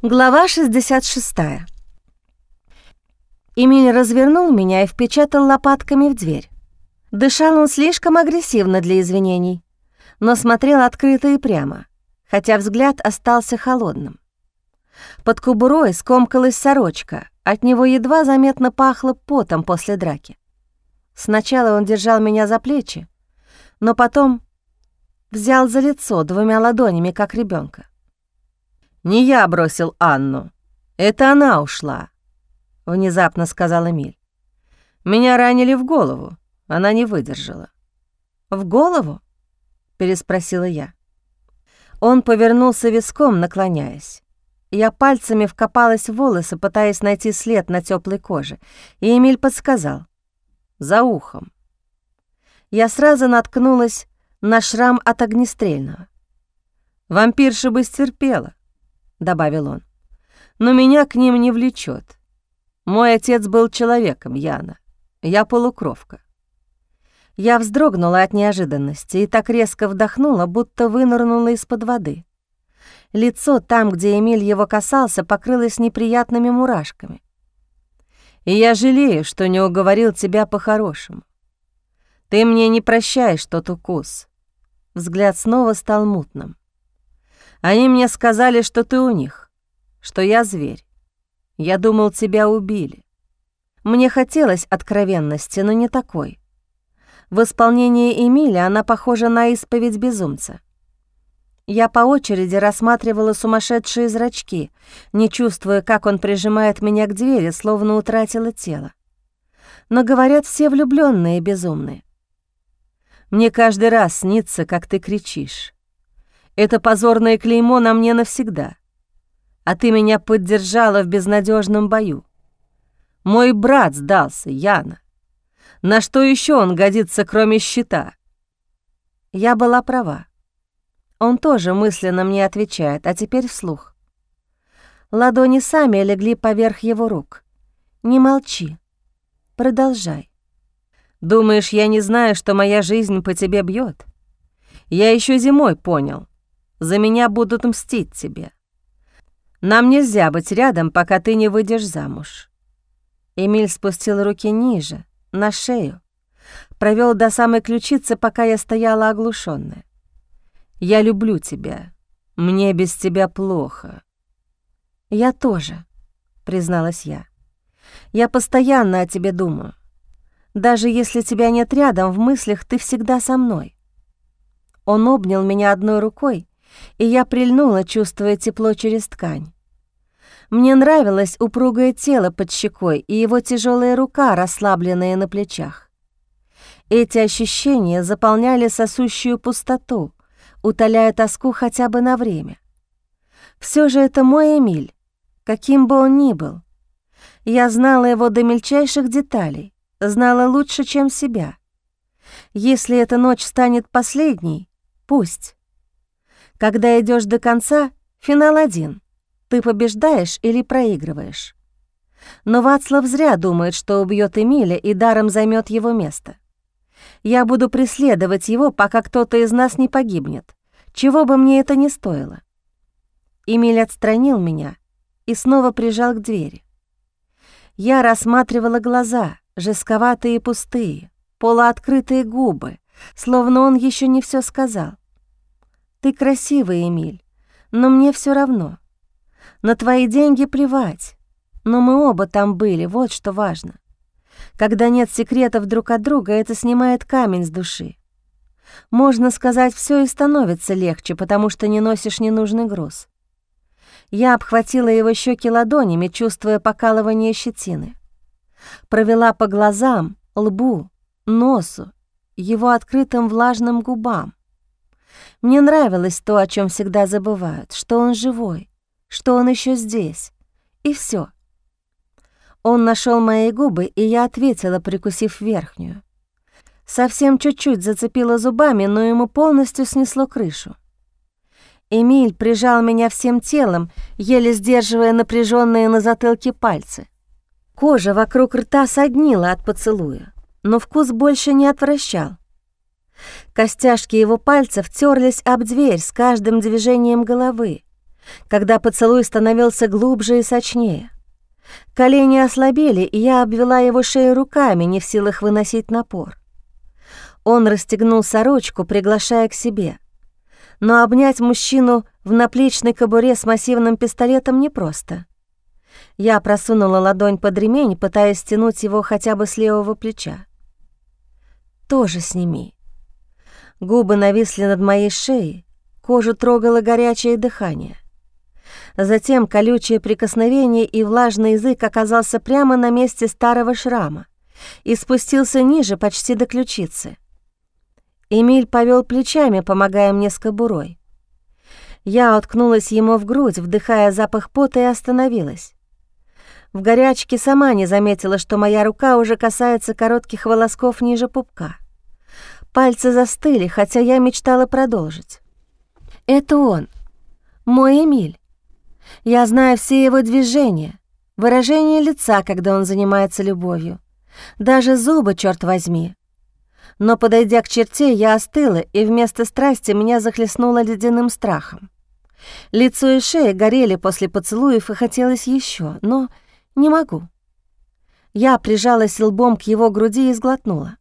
Глава 66. Эмиль развернул меня и впечатал лопатками в дверь. Дышал он слишком агрессивно для извинений, но смотрел открыто и прямо, хотя взгляд остался холодным. Под кубурой скомкалась сорочка, от него едва заметно пахло потом после драки. Сначала он держал меня за плечи, но потом взял за лицо двумя ладонями, как ребенка. «Не я бросил Анну. Это она ушла», — внезапно сказал Эмиль. «Меня ранили в голову. Она не выдержала». «В голову?» — переспросила я. Он повернулся виском, наклоняясь. Я пальцами вкопалась в волосы, пытаясь найти след на теплой коже, и Эмиль подсказал. «За ухом». Я сразу наткнулась на шрам от огнестрельного. Вампирша бы стерпела. — добавил он. «Но меня к ним не влечет. Мой отец был человеком, Яна. Я полукровка». Я вздрогнула от неожиданности и так резко вдохнула, будто вынырнула из-под воды. Лицо там, где Эмиль его касался, покрылось неприятными мурашками. «И я жалею, что не уговорил тебя по-хорошему. Ты мне не прощаешь тот укус». Взгляд снова стал мутным. Они мне сказали, что ты у них, что я зверь. Я думал, тебя убили. Мне хотелось откровенности, но не такой. В исполнении Эмиля она похожа на исповедь безумца. Я по очереди рассматривала сумасшедшие зрачки, не чувствуя, как он прижимает меня к двери, словно утратила тело. Но говорят, все влюбленные безумные. Мне каждый раз снится, как ты кричишь. Это позорное клеймо на мне навсегда. А ты меня поддержала в безнадежном бою. Мой брат сдался, Яна. На что еще он годится, кроме щита? Я была права. Он тоже мысленно мне отвечает, а теперь вслух. Ладони сами легли поверх его рук. Не молчи. Продолжай. Думаешь, я не знаю, что моя жизнь по тебе бьет? Я еще зимой понял. За меня будут мстить тебе. Нам нельзя быть рядом, пока ты не выйдешь замуж». Эмиль спустил руки ниже, на шею, провел до самой ключицы, пока я стояла оглушенная. «Я люблю тебя. Мне без тебя плохо». «Я тоже», — призналась я. «Я постоянно о тебе думаю. Даже если тебя нет рядом, в мыслях ты всегда со мной». Он обнял меня одной рукой, и я прильнула, чувствуя тепло через ткань. Мне нравилось упругое тело под щекой и его тяжелая рука, расслабленная на плечах. Эти ощущения заполняли сосущую пустоту, утоляя тоску хотя бы на время. Все же это мой Эмиль, каким бы он ни был. Я знала его до мельчайших деталей, знала лучше, чем себя. Если эта ночь станет последней, пусть. Когда идешь до конца, финал один. Ты побеждаешь или проигрываешь. Но Вацлав зря думает, что убьет Эмиля и даром займет его место. Я буду преследовать его, пока кто-то из нас не погибнет, чего бы мне это ни стоило. Эмиль отстранил меня и снова прижал к двери. Я рассматривала глаза, жестковатые и пустые, полуоткрытые губы, словно он еще не все сказал. Ты красивый, Эмиль, но мне все равно. На твои деньги плевать, но мы оба там были, вот что важно. Когда нет секретов друг от друга, это снимает камень с души. Можно сказать, все и становится легче, потому что не носишь ненужный груз. Я обхватила его щеки ладонями, чувствуя покалывание щетины. Провела по глазам, лбу, носу, его открытым влажным губам. Мне нравилось то, о чем всегда забывают, что он живой, что он еще здесь. И все. Он нашел мои губы, и я ответила, прикусив верхнюю. Совсем чуть-чуть зацепила зубами, но ему полностью снесло крышу. Эмиль прижал меня всем телом, еле сдерживая напряженные на затылке пальцы. Кожа вокруг рта соднила от поцелуя, но вкус больше не отвращал. Костяшки его пальцев терлись об дверь с каждым движением головы. когда поцелуй становился глубже и сочнее. Колени ослабели, и я обвела его шею руками, не в силах выносить напор. Он расстегнул сорочку, приглашая к себе. Но обнять мужчину в наплечной кобуре с массивным пистолетом непросто. Я просунула ладонь под ремень, пытаясь стянуть его хотя бы с левого плеча. «Тоже сними». Губы нависли над моей шеей, кожу трогало горячее дыхание. Затем колючее прикосновение и влажный язык оказался прямо на месте старого шрама и спустился ниже, почти до ключицы. Эмиль повел плечами, помогая мне с кобурой. Я уткнулась ему в грудь, вдыхая запах пота, и остановилась. В горячке сама не заметила, что моя рука уже касается коротких волосков ниже пупка. Пальцы застыли, хотя я мечтала продолжить. Это он, мой Эмиль. Я знаю все его движения, выражение лица, когда он занимается любовью, даже зубы, черт возьми. Но, подойдя к черте, я остыла, и вместо страсти меня захлестнуло ледяным страхом. Лицо и шея горели после поцелуев, и хотелось еще, но не могу. Я прижалась лбом к его груди и сглотнула.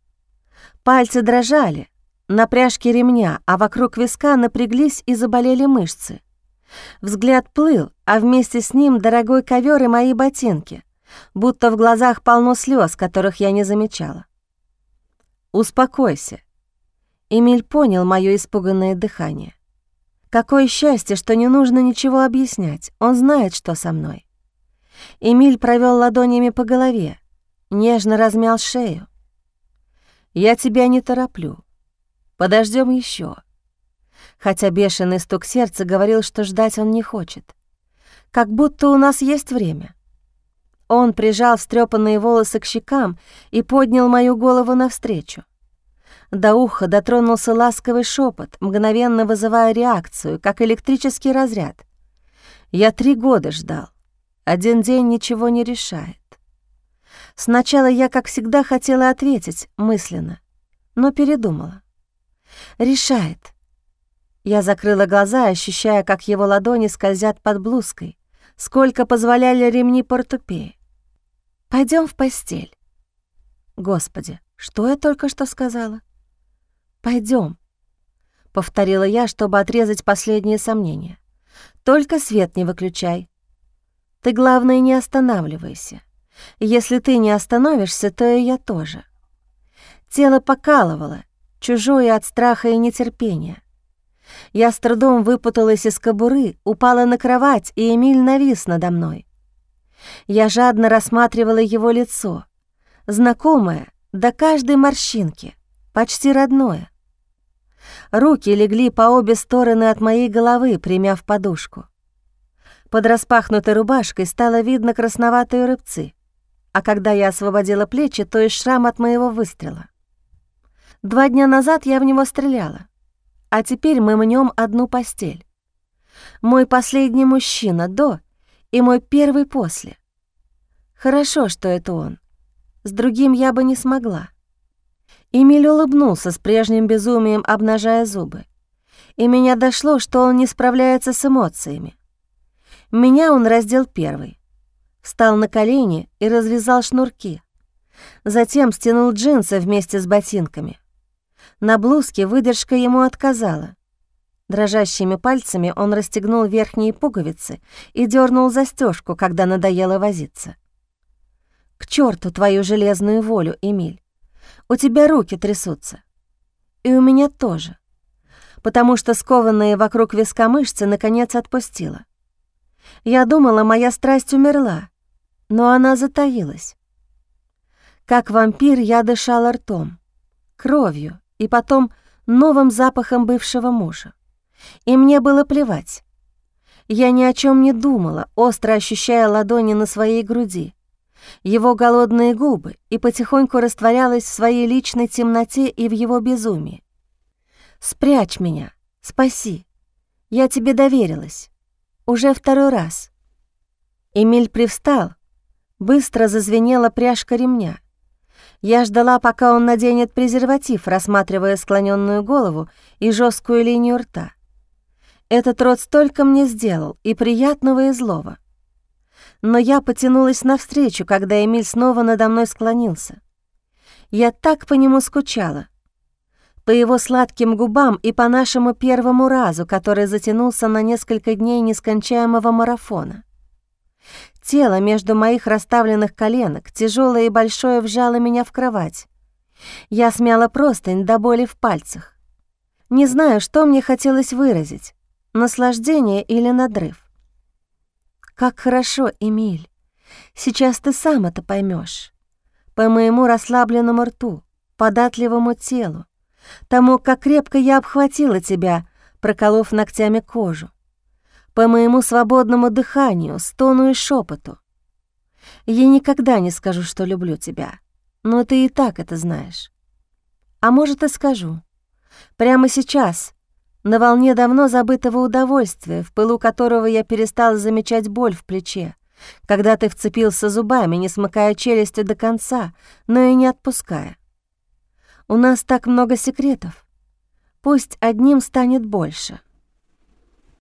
Пальцы дрожали, на пряжке ремня, а вокруг виска напряглись и заболели мышцы. Взгляд плыл, а вместе с ним дорогой ковер и мои ботинки, будто в глазах полно слез, которых я не замечала. «Успокойся». Эмиль понял мое испуганное дыхание. Какое счастье, что не нужно ничего объяснять, он знает, что со мной. Эмиль провел ладонями по голове, нежно размял шею. «Я тебя не тороплю. Подождем еще. Хотя бешеный стук сердца говорил, что ждать он не хочет. Как будто у нас есть время. Он прижал встрепанные волосы к щекам и поднял мою голову навстречу. До уха дотронулся ласковый шепот, мгновенно вызывая реакцию, как электрический разряд. Я три года ждал. Один день ничего не решает. Сначала я, как всегда, хотела ответить мысленно, но передумала. Решает. Я закрыла глаза, ощущая, как его ладони скользят под блузкой, сколько позволяли ремни портупеи. Пойдем в постель. Господи, что я только что сказала? Пойдем, повторила я, чтобы отрезать последние сомнения. Только свет не выключай. Ты, главное, не останавливайся. Если ты не остановишься, то и я тоже. Тело покалывало, чужое от страха и нетерпения. Я с трудом выпуталась из кобуры, упала на кровать, и Эмиль навис надо мной. Я жадно рассматривала его лицо, знакомое до каждой морщинки, почти родное. Руки легли по обе стороны от моей головы, примяв подушку. Под распахнутой рубашкой стало видно красноватые рыбцы, а когда я освободила плечи, то и шрам от моего выстрела. Два дня назад я в него стреляла, а теперь мы мнем одну постель. Мой последний мужчина до и мой первый после. Хорошо, что это он. С другим я бы не смогла. Эмиль улыбнулся с прежним безумием, обнажая зубы. И меня дошло, что он не справляется с эмоциями. Меня он раздел первый. Встал на колени и развязал шнурки. Затем стянул джинсы вместе с ботинками. На блузке выдержка ему отказала. Дрожащими пальцами он расстегнул верхние пуговицы и дернул застежку, когда надоело возиться. «К черту твою железную волю, Эмиль! У тебя руки трясутся. И у меня тоже, потому что скованные вокруг виска мышцы наконец отпустила. Я думала, моя страсть умерла, но она затаилась. Как вампир я дышала ртом, кровью и потом новым запахом бывшего мужа. И мне было плевать. Я ни о чем не думала, остро ощущая ладони на своей груди, его голодные губы и потихоньку растворялась в своей личной темноте и в его безумии. «Спрячь меня, спаси. Я тебе доверилась. Уже второй раз. Эмиль привстал. Быстро зазвенела пряжка ремня. Я ждала, пока он наденет презерватив, рассматривая склоненную голову и жесткую линию рта. Этот род столько мне сделал, и приятного, и злого. Но я потянулась навстречу, когда Эмиль снова надо мной склонился. Я так по нему скучала. По его сладким губам и по нашему первому разу, который затянулся на несколько дней нескончаемого марафона. Тело между моих расставленных коленок, тяжелое и большое, вжало меня в кровать. Я смяла простынь до боли в пальцах. Не знаю, что мне хотелось выразить — наслаждение или надрыв. Как хорошо, Эмиль. Сейчас ты сам это поймешь. По моему расслабленному рту, податливому телу, тому, как крепко я обхватила тебя, проколов ногтями кожу, по моему свободному дыханию, стону и шепоту. Я никогда не скажу, что люблю тебя, но ты и так это знаешь. А может, и скажу. Прямо сейчас, на волне давно забытого удовольствия, в пылу которого я перестала замечать боль в плече, когда ты вцепился зубами, не смыкая челюсти до конца, но и не отпуская. У нас так много секретов. Пусть одним станет больше.